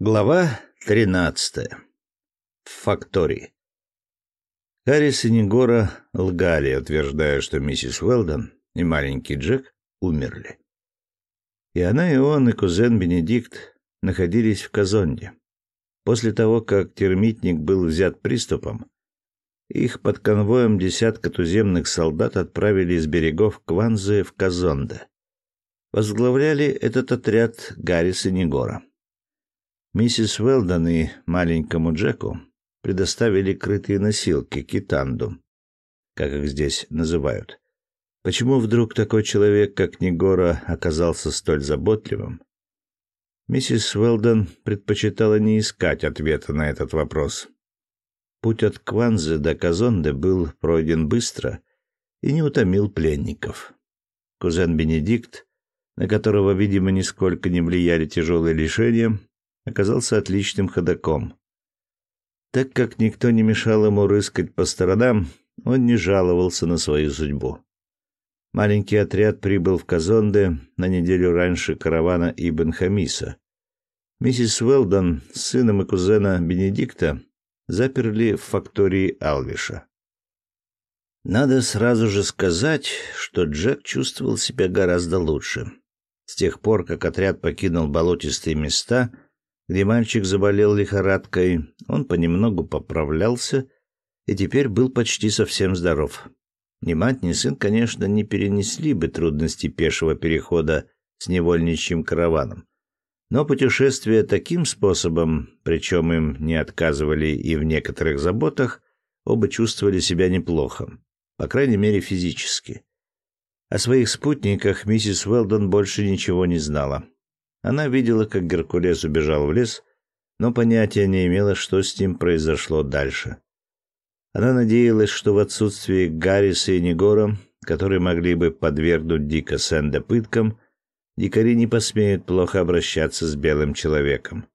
Глава 13. В фактории. Харрис и Негора лгали, утверждая, что миссис Уэлдон и маленький Джек умерли. И она, и он, и кузен Бенедикт находились в Казонде. После того, как термитник был взят приступом, их под конвоем десятка туземных солдат отправили из берегов Кванзы в Казонде. Возглавляли этот отряд Гаррис и Негора. Миссис Уэлдон и маленькому Джеку предоставили крытые носилки китанду, как их здесь называют. Почему вдруг такой человек, как Негора, оказался столь заботливым? Миссис Уэлдон предпочитала не искать ответа на этот вопрос. Путь от Кванзы до Казонде был пройден быстро и не утомил пленников. Кузен Бенедикт, на которого, видимо, нисколько не влияли тяжелые лишения, оказался отличным ходоком. Так как никто не мешал ему рыскать по сторонам, он не жаловался на свою судьбу. Маленький отряд прибыл в Казонде на неделю раньше каравана Ибн Хамиса. Миссис Уэлдон с сыном и кузена Бенедикта заперли в фактории Алвиша. Надо сразу же сказать, что Джек чувствовал себя гораздо лучше. С тех пор, как отряд покинул болотистые места – где мальчик заболел лихорадкой, он понемногу поправлялся и теперь был почти совсем здоров. Ни мать, ни сын, конечно, не перенесли бы трудности пешего перехода с невольничьим караваном. Но путешествие таким способом, причем им не отказывали и в некоторых заботах, оба чувствовали себя неплохо, по крайней мере физически. О своих спутниках миссис Уэлдон больше ничего не знала. Она видела, как Геркулес убежал в лес, но понятия не имела, что с ним произошло дальше. Она надеялась, что в отсутствии Гарриса и Негора, которые могли бы подвергнуть Дика Сэнда пыткам, дикари не посмеют плохо обращаться с белым человеком.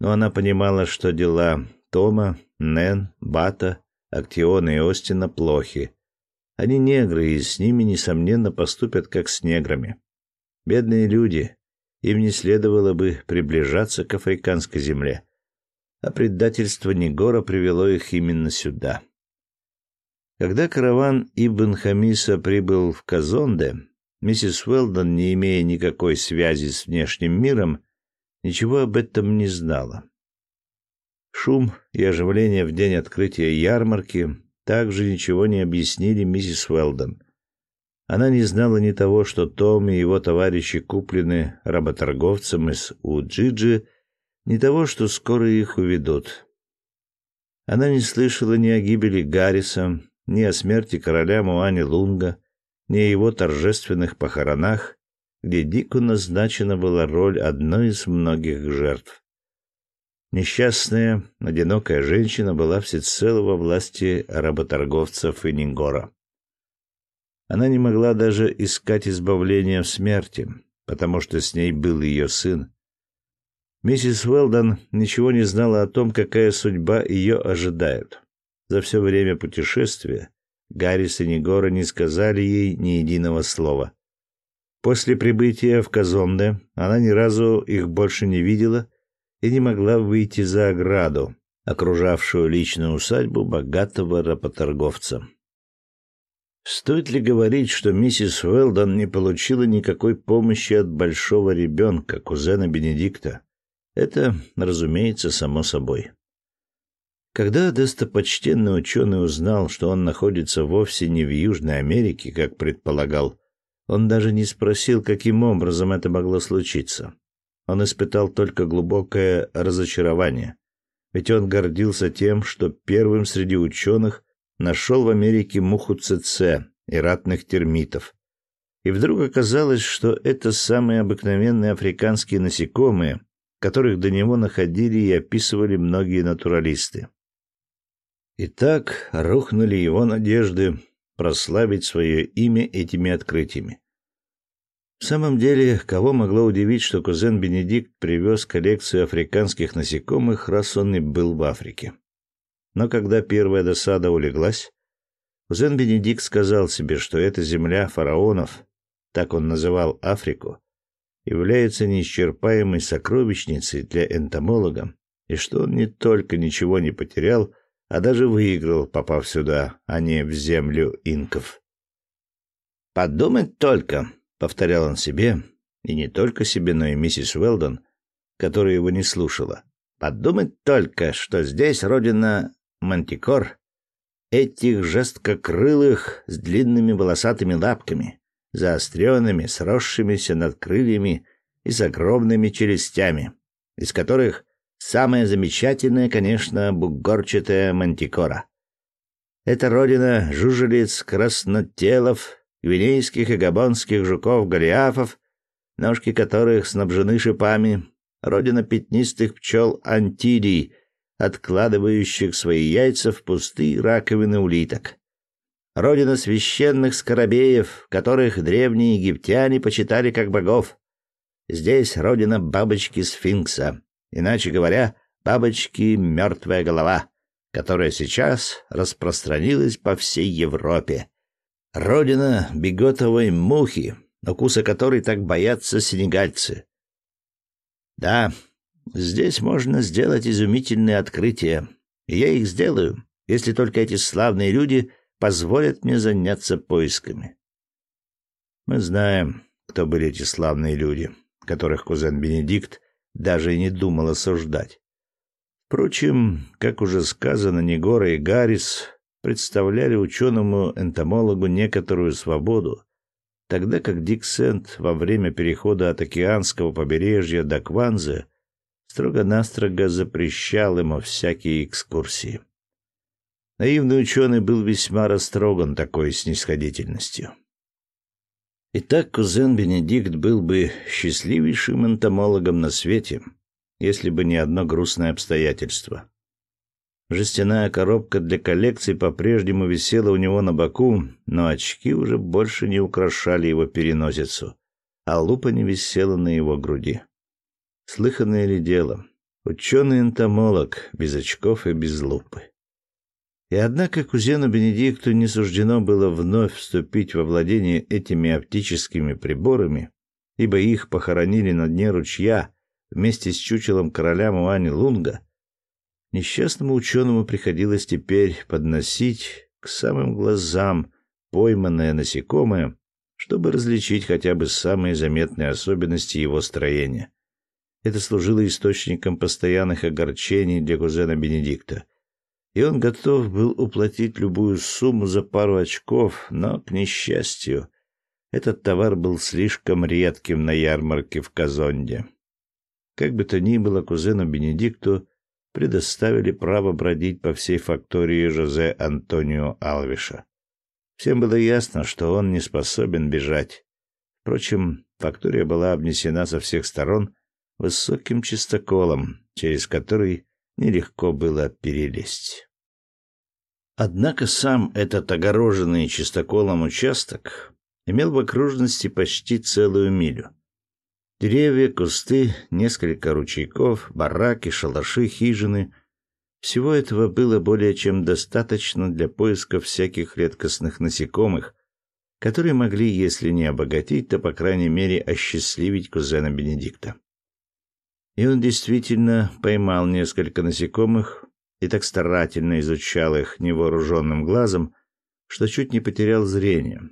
Но она понимала, что дела Тома, Нэн, Бата, Актиона и Остина плохи. Они негры, и с ними, несомненно, поступят как с неграми. Бедные люди, им не следовало бы приближаться к африканской земле, а предательство Негора привело их именно сюда. Когда караван Ибн Хамиса прибыл в Казонде, миссис Уэлдон, не имея никакой связи с внешним миром, ничего об этом не знала. Шум и оживление в день открытия ярмарки также ничего не объяснили миссис Уэлдон. Она не знала ни того, что Том и его товарищи куплены работорговцем из Уджиджи, ни того, что скоро их уведут. Она не слышала ни о гибели Гарриса, ни о смерти короля Муани Лунга, ни о его торжественных похоронах, где Дику назначена была роль одной из многих жертв. Несчастная, одинокая женщина была всецело во власти работорговцев и Нингора. Она не могла даже искать избавления в смерти, потому что с ней был ее сын. Миссис Уэлдон ничего не знала о том, какая судьба ее ожидает. За все время путешествия Гаррис и Негора не сказали ей ни единого слова. После прибытия в Казонде она ни разу их больше не видела и не могла выйти за ограду, окружавшую личную усадьбу богатого работорговца. Стоит ли говорить, что миссис Уэлдон не получила никакой помощи от большого ребенка, кузена Бенедикта? Это, разумеется, само собой. Когда достопочтенный ученый узнал, что он находится вовсе не в Южной Америке, как предполагал, он даже не спросил, каким образом это могло случиться. Он испытал только глубокое разочарование, ведь он гордился тем, что первым среди ученых нашел в Америке муху ЦЦ и ратных термитов. И вдруг оказалось, что это самые обыкновенные африканские насекомые, которых до него находили и описывали многие натуралисты. И так рухнули его надежды прославить свое имя этими открытиями. В самом деле, кого могло удивить, что кузен Бенедикт привез коллекцию африканских насекомых, раз он и был в Африке. Но когда первая досада улеглась, кузен Бенедикт сказал себе, что эта земля фараонов, так он называл Африку, является неисчерпаемой сокровищницей для энтомолога, и что он не только ничего не потерял, а даже выиграл, попав сюда, а не в землю инков. «Подумать только», — повторял он себе, и не только себе, но и миссис Уэлдон, которая его не слушала. «Подумать только, что здесь родина мантикор, этих жесткокрылых с длинными волосатыми лапками, заостренными, сросшимися над крыльями и с огромными челюстями, из которых самая замечательная, конечно, бугорчатая мантикора. Это родина жужелиц, краснотелов, гвинейских и габонских жуков-голиафов, ножки которых снабжены шипами, родина пятнистых пчел антидий, откладывающих свои яйца в пустые раковины улиток. Родина священных скоробеев, которых древние египтяне почитали как богов. Здесь родина бабочки-сфинкса, иначе говоря, бабочки «мертвая голова», которая сейчас распространилась по всей Европе. Родина беготовой мухи, укуса которой так боятся сенегальцы. Да, здесь можно сделать изумительные открытия, я их сделаю, если только эти славные люди позволят мне заняться поисками. Мы знаем, кто были эти славные люди, которых кузен Бенедикт даже и не думал осуждать. Впрочем, как уже сказано, Негора и Гаррис представляли ученому-энтомологу некоторую свободу, тогда как Дик Сент во время перехода от океанского побережья до Кванзы строго-настрого запрещал ему всякие экскурсии. Наивный ученый был весьма растроган такой снисходительностью. Итак, кузен Бенедикт был бы счастливейшим энтомологом на свете, если бы не одно грустное обстоятельство. Жестяная коробка для коллекции по-прежнему висела у него на боку, но очки уже больше не украшали его переносицу, а лупа не висела на его груди. Слыханное ли дело? Ученый-энтомолог, без очков и без лупы. И однако кузену Бенедикту не суждено было вновь вступить во владение этими оптическими приборами, ибо их похоронили на дне ручья вместе с чучелом короля Муани Лунга, Несчастному ученому приходилось теперь подносить к самым глазам пойманное насекомое, чтобы различить хотя бы самые заметные особенности его строения. Это служило источником постоянных огорчений для кузена Бенедикта. И он готов был уплатить любую сумму за пару очков, но, к несчастью, этот товар был слишком редким на ярмарке в Казонде. Как бы то ни было, кузену Бенедикту предоставили право бродить по всей фактории Жозе Антонио Алвиша. Всем было ясно, что он не способен бежать. Впрочем, фактория была обнесена со всех сторон высоким чистоколом, через который нелегко было перелезть. Однако сам этот огороженный чистоколом участок имел в окружности почти целую милю. Деревья, кусты, несколько ручейков, бараки, шалаши, хижины. Всего этого было более чем достаточно для поиска всяких редкостных насекомых, которые могли, если не обогатить, то, по крайней мере, осчастливить кузена Бенедикта. И он действительно поймал несколько насекомых и так старательно изучал их невооруженным глазом, что чуть не потерял зрение,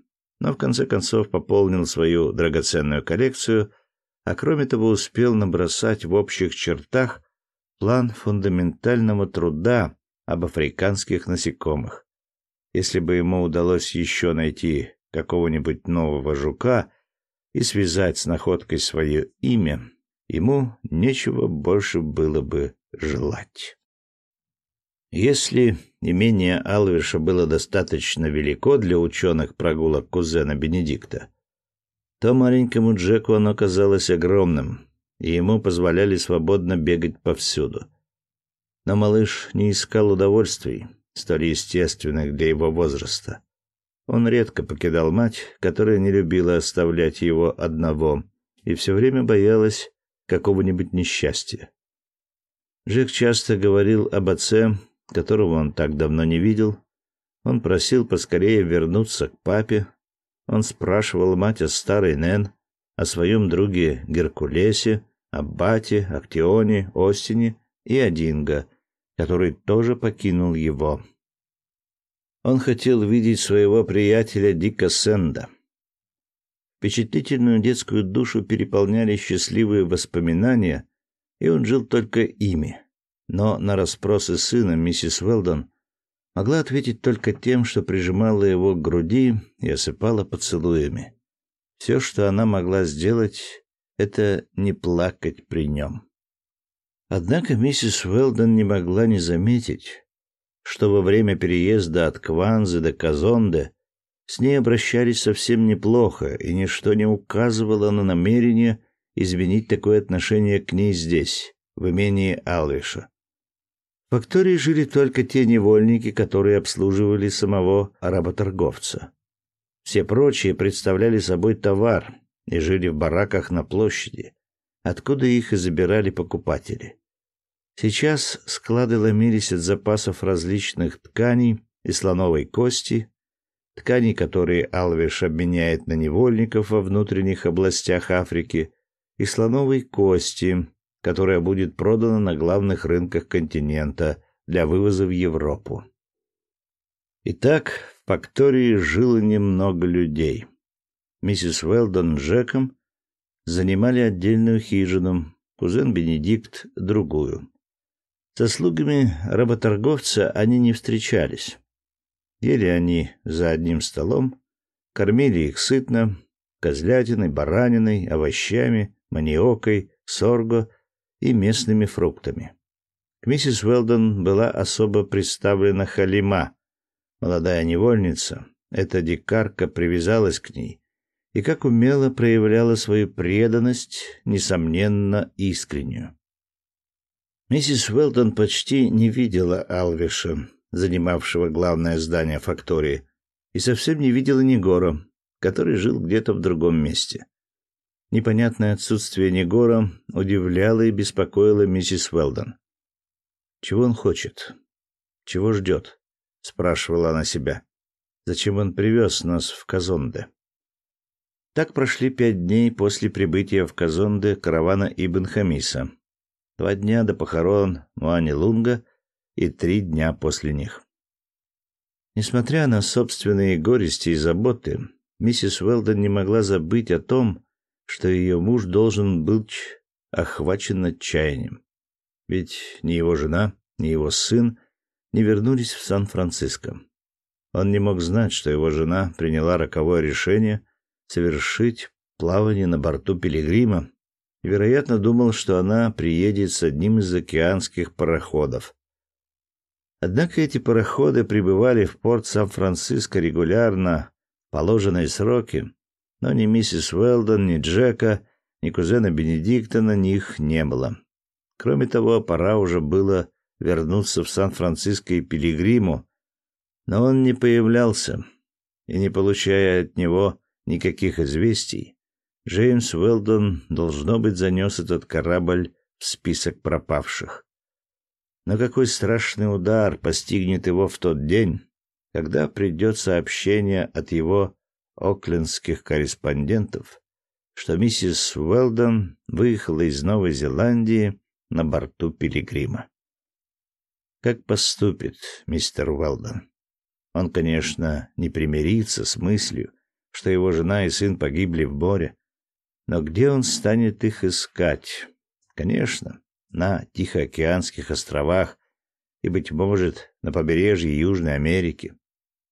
но в конце концов пополнил свою драгоценную коллекцию – а кроме того успел набросать в общих чертах план фундаментального труда об африканских насекомых. Если бы ему удалось еще найти какого-нибудь нового жука и связать с находкой свое имя, ему нечего больше было бы желать. Если имение Алвиша было достаточно велико для ученых прогулок кузена Бенедикта, то маленькому Джеку оно казалось огромным, и ему позволяли свободно бегать повсюду. Но малыш не искал удовольствий, столь естественных для его возраста. Он редко покидал мать, которая не любила оставлять его одного и все время боялась какого-нибудь несчастья. Джек часто говорил об отце, которого он так давно не видел. Он просил поскорее вернуться к папе, он спрашивал мать о старой Нэн, о своем друге Геркулесе, Аббате, Актионе, Остине и Одинго, который тоже покинул его. Он хотел видеть своего приятеля Дика Сенда. Впечатлительную детскую душу переполняли счастливые воспоминания, и он жил только ими. Но на расспросы сына миссис Уэлдон могла ответить только тем, что прижимала его к груди и осыпала поцелуями. Все, что она могла сделать, это не плакать при нем. Однако миссис Уэлдон не могла не заметить, что во время переезда от Кванзы до Казонде с ней обращались совсем неплохо, и ничто не указывало на намерение изменить такое отношение к ней здесь, в имении Алвиша. В фактории жили только те невольники, которые обслуживали самого работорговца. Все прочие представляли собой товар и жили в бараках на площади, откуда их и забирали покупатели. Сейчас склады ломились от запасов различных тканей и слоновой кости, тканей, которые Алвиш обменяет на невольников во внутренних областях Африки, и слоновой кости, которая будет продана на главных рынках континента для вывоза в Европу. Итак, в фактории жило немного людей. Миссис Уэлдон с Джеком занимали отдельную хижину, кузен Бенедикт — другую. Со слугами работорговца они не встречались. Ели они за одним столом, кормили их сытно, козлятиной, бараниной, овощами, маниокой, сорго и местными фруктами. К миссис Уэлдон была особо представлена Халима, молодая невольница. Эта дикарка привязалась к ней и как умело проявляла свою преданность, несомненно, искреннюю. Миссис Уэлтон почти не видела Алвиша, занимавшего главное здание фактории, и совсем не видела Негора, который жил где-то в другом месте. Непонятное отсутствие Негора удивляло и беспокоило миссис Уэлдон. Чего он хочет? Чего ждет? спрашивала она себя. Зачем он привез нас в Казонде? Так прошли пять дней после прибытия в Казонде каравана Ибн Хамиса два дня до похорон Муани Лунга и три дня после них. Несмотря на собственные горести и заботы, миссис Уэлдон не могла забыть о том, что ее муж должен быть охвачен отчаянием. Ведь ни его жена, ни его сын не вернулись в Сан-Франциско. Он не мог знать, что его жена приняла роковое решение совершить плавание на борту Пилигрима и, вероятно, думал, что она приедет с одним из океанских пароходов. Однако эти пароходы прибывали в порт Сан-Франциско регулярно, положенные сроки, но ни миссис Уэлдон, ни Джека, ни кузена Бенедикта на них не было. Кроме того, пора уже было вернуться в Сан-Франциско и Пилигриму, но он не появлялся, и, не получая от него никаких известий, Джеймс Уэлдон, должно быть, занес этот корабль в список пропавших. Но какой страшный удар постигнет его в тот день, когда придет сообщение от его оклендских корреспондентов, что миссис Уэлдон выехала из Новой Зеландии на борту Пилигрима. Как поступит мистер Уэлдон? Он, конечно, не примирится с мыслью, что его жена и сын погибли в море, но где он станет их искать? Конечно, на Тихоокеанских островах и, быть может, на побережье Южной Америки.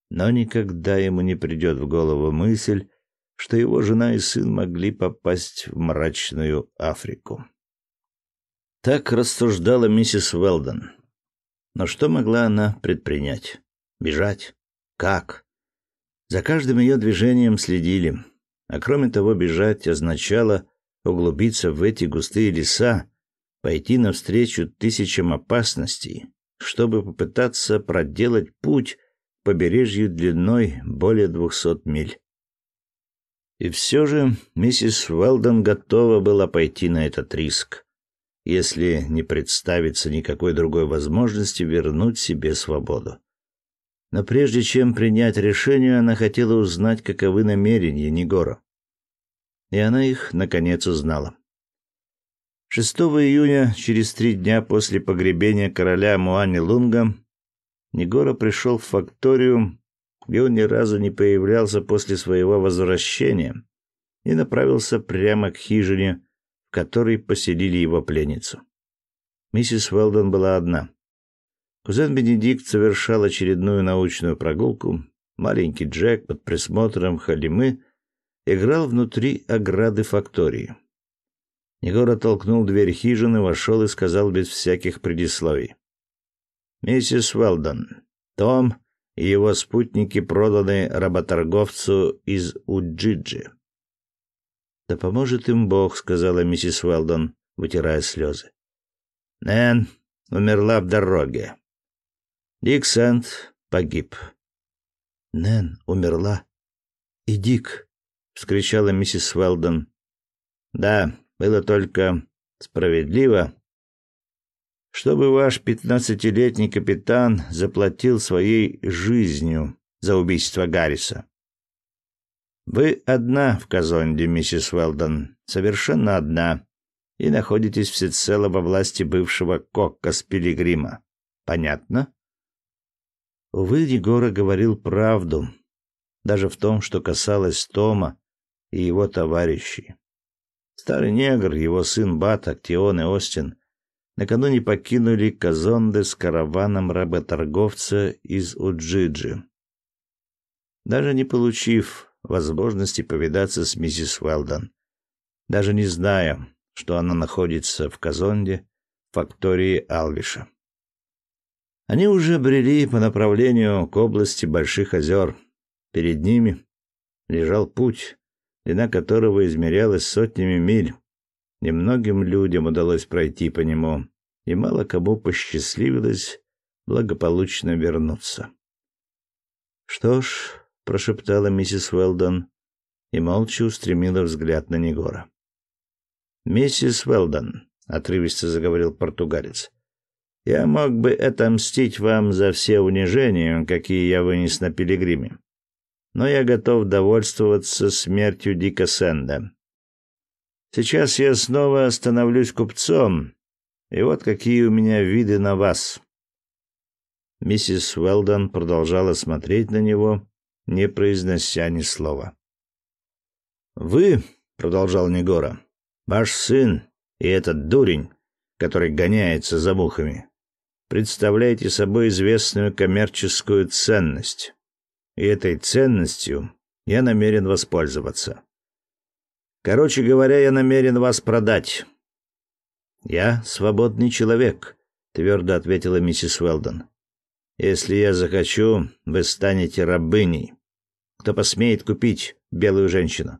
Но никогда ему не придет в голову мысль, что его жена и сын могли попасть в мрачную Африку. Так рассуждала миссис Уэлдон. Но что могла она предпринять? Бежать? Как? За каждым ее движением следили. А кроме того, бежать означало углубиться в эти густые леса, пойти навстречу тысячам опасностей, чтобы попытаться проделать путь к побережью длиной более двухсот миль. И все же миссис Уэлдон готова была пойти на этот риск, если не представится никакой другой возможности вернуть себе свободу. Но прежде чем принять решение, она хотела узнать, каковы намерения Негора. и она их, наконец, узнала. 6 июня, через три дня после погребения короля Муани Лунга, Негора пришел в факторию, где он ни разу не появлялся после своего возвращения, и направился прямо к хижине, в которой поселили его пленницу. Миссис Уэлдон была одна. Кузен Бенедикт совершал очередную научную прогулку. Маленький Джек под присмотром Халимы играл внутри ограды фактории. Егор оттолкнул дверь хижины, вошел и сказал без всяких предисловий. «Миссис Уэлдон, Том и его спутники проданы работорговцу из Уджиджи». «Да поможет им Бог», — сказала миссис Уэлдон, вытирая слезы. «Нэн умерла в дороге. Дик Сент погиб». «Нэн умерла? И Дик?» — вскричала миссис Уэлдон. «Да, было только справедливо, чтобы ваш пятнадцатилетний капитан заплатил своей жизнью за убийство Гарриса. Вы одна в Казонде, миссис Уэлдон, совершенно одна, и находитесь всецело во власти бывшего Кокка с Пилигрима. Понятно? Увы, Егора говорил правду, даже в том, что касалось Тома и его товарищей. Старый негр, его сын Бат, Актион и Остин накануне покинули Казонде с караваном работорговца из Уджиджи. Даже не получив возможности повидаться с миссис Уэлдон, даже не зная, что она находится в Казонде, фактории Алвиша. Они уже брели по направлению к области Больших озер. Перед ними лежал путь, длина которого измерялась сотнями миль. Немногим людям удалось пройти по нему, и мало кому посчастливилось благополучно вернуться. «Что ж», — прошептала миссис Уэлдон и молча устремила взгляд на Негора. «Миссис Уэлдон», — отрывисто заговорил португалец, — «я мог бы отомстить вам за все унижения, какие я вынес на пилигриме но я готов довольствоваться смертью Дика Сэнда. Сейчас я снова становлюсь купцом, и вот какие у меня виды на вас. Миссис Уэлдон продолжала смотреть на него, не произнося ни слова. Вы, продолжал Негора, ваш сын и этот дурень, который гоняется за мухами, представляете собой известную коммерческую ценность и этой ценностью я намерен воспользоваться. Короче говоря, я намерен вас продать. Я свободный человек, твердо ответила миссис Уэлдон. Если я захочу, вы станете рабыней. Кто посмеет купить белую женщину?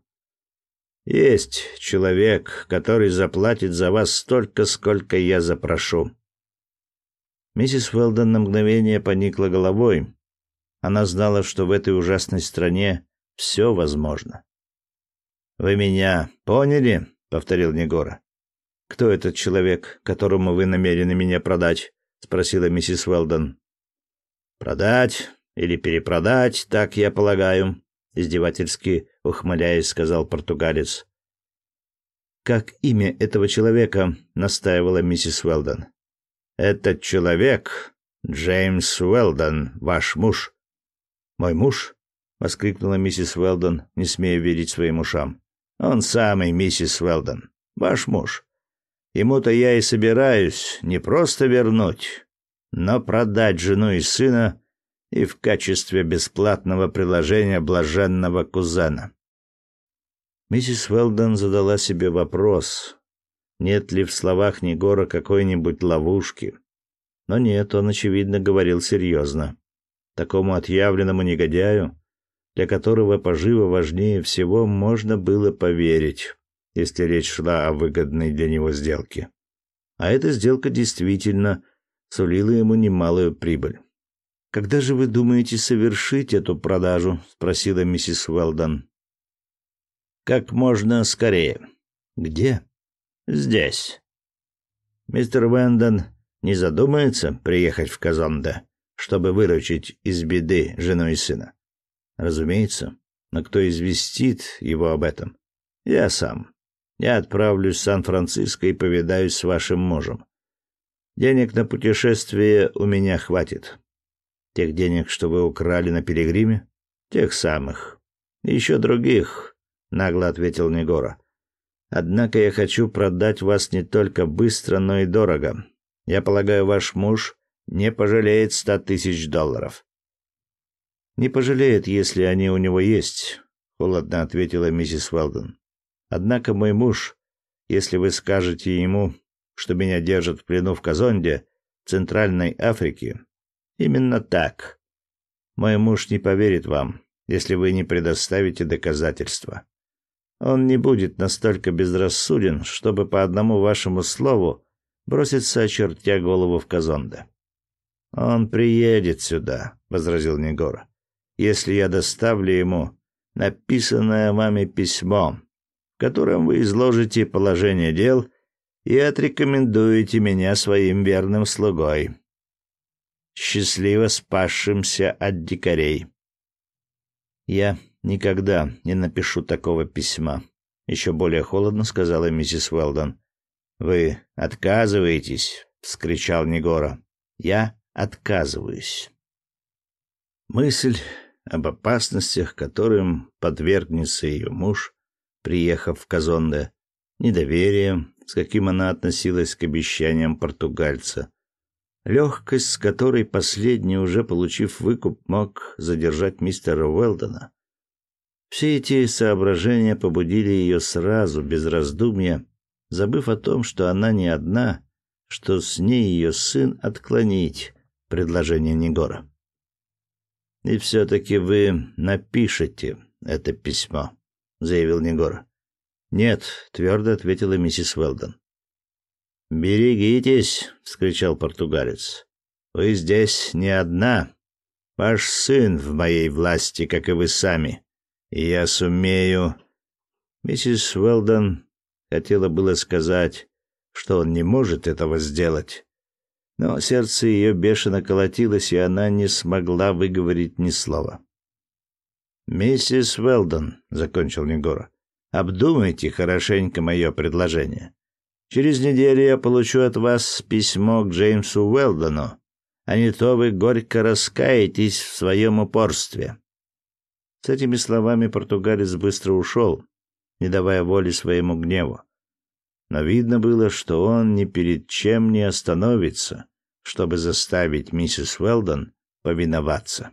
Есть человек, который заплатит за вас столько, сколько я запрошу. Миссис Уэлдон на мгновение поникла головой, она знала, что в этой ужасной стране все возможно. «Вы меня поняли?» — повторил Негора. «Кто этот человек, которому вы намерены меня продать?» — спросила миссис Уэлдон. «Продать или перепродать, так я полагаю», — издевательски ухмыляясь, сказал португалец. «Как имя этого человека?» — настаивала миссис Уэлдон. «Этот человек — Джеймс Уэлдон, ваш муж», «Мой муж?» — воскликнула миссис Уэлдон, не смея верить своим ушам. «Он самый, миссис Уэлдон. Ваш муж. Ему-то я и собираюсь не просто вернуть, но продать жену и сына и в качестве бесплатного приложения блаженного кузена». Миссис Уэлдон задала себе вопрос, нет ли в словах Негора какой-нибудь ловушки. Но нет, он, очевидно, говорил серьезно такому отъявленному негодяю, для которого пожива важнее всего, можно было поверить, если речь шла о выгодной для него сделке. А эта сделка действительно сулила ему немалую прибыль. «Когда же вы думаете совершить эту продажу?» — спросила миссис Уэлдон. «Как можно скорее». «Где?» «Здесь». «Мистер Уэндон не задумается приехать в Казонде?» Чтобы выручить из беды жену и сына. Разумеется, но кто известит его об этом? Я сам. Я отправлюсь в Сан-Франциско и повидаюсь с вашим мужем. Денег на путешествие у меня хватит. Тех денег, что вы украли на пилигриме? Тех самых. И еще других, нагло ответил Негора. Однако я хочу продать вас не только быстро, но и дорого. Я полагаю, ваш муж не пожалеет ста тысяч долларов. Не пожалеет, если они у него есть, холодно ответила миссис Уэлдон. Однако мой муж, если вы скажете ему, что меня держат в плену в Казонде, Центральной Африке, именно так. Мой муж не поверит вам, если вы не предоставите доказательства. Он не будет настолько безрассуден, чтобы по одному вашему слову броситься, очертя голову в Казонде. Он приедет сюда, возразил Негора. Если я доставлю ему написанное вами письмо, в котором вы изложите положение дел и отрекомендуете меня своим верным слугой, счастливо спасшимся от дикарей. Я никогда не напишу такого письма, еще более холодно сказала миссис Уэлдон. Вы отказываетесь, вскричал Негора. Я отказываюсь. Мысль об опасностях, которым подвергнется ее муж, приехав в Казонде, недоверие, с каким она относилась к обещаниям португальца, легкость, с которой последний, уже получив выкуп, мог задержать мистера Уэлдона. Все эти соображения побудили ее сразу, без раздумья, забыв о том, что она не одна, что с ней ее сын отклонить предложение Негора. «И все-таки вы напишете это письмо», — заявил Негора. «Нет», — твердо ответила миссис Уэлдон. «Берегитесь!» — вскричал португалец. «Вы здесь не одна. Ваш сын в моей власти, как и вы сами. И я сумею...» Миссис Уэлдон хотела было сказать, что он не может этого сделать, но сердце ее бешено колотилось, и она не смогла выговорить ни слова. «Миссис Уэлдон», — закончил Негора, — «обдумайте хорошенько мое предложение. Через неделю я получу от вас письмо к Джеймсу Уэлдону, а не то вы горько раскаетесь в своем упорстве». С этими словами португалец быстро ушел, не давая воли своему гневу. Но видно было, что он ни перед чем не остановится, чтобы заставить миссис Уэлдон повиноваться.